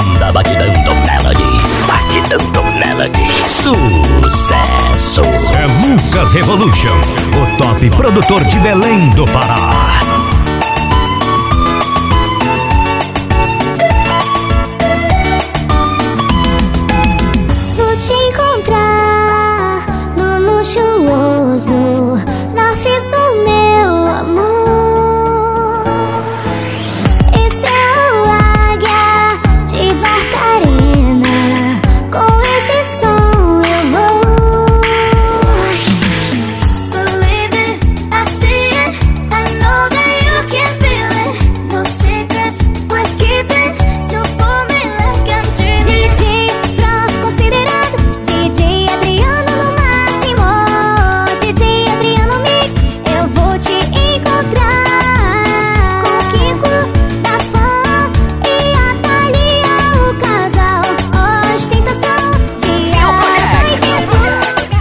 Batidão, batidando melody, batidando melody. Sucesso! É Lucas Revolution, o top produtor de Belém do Pará.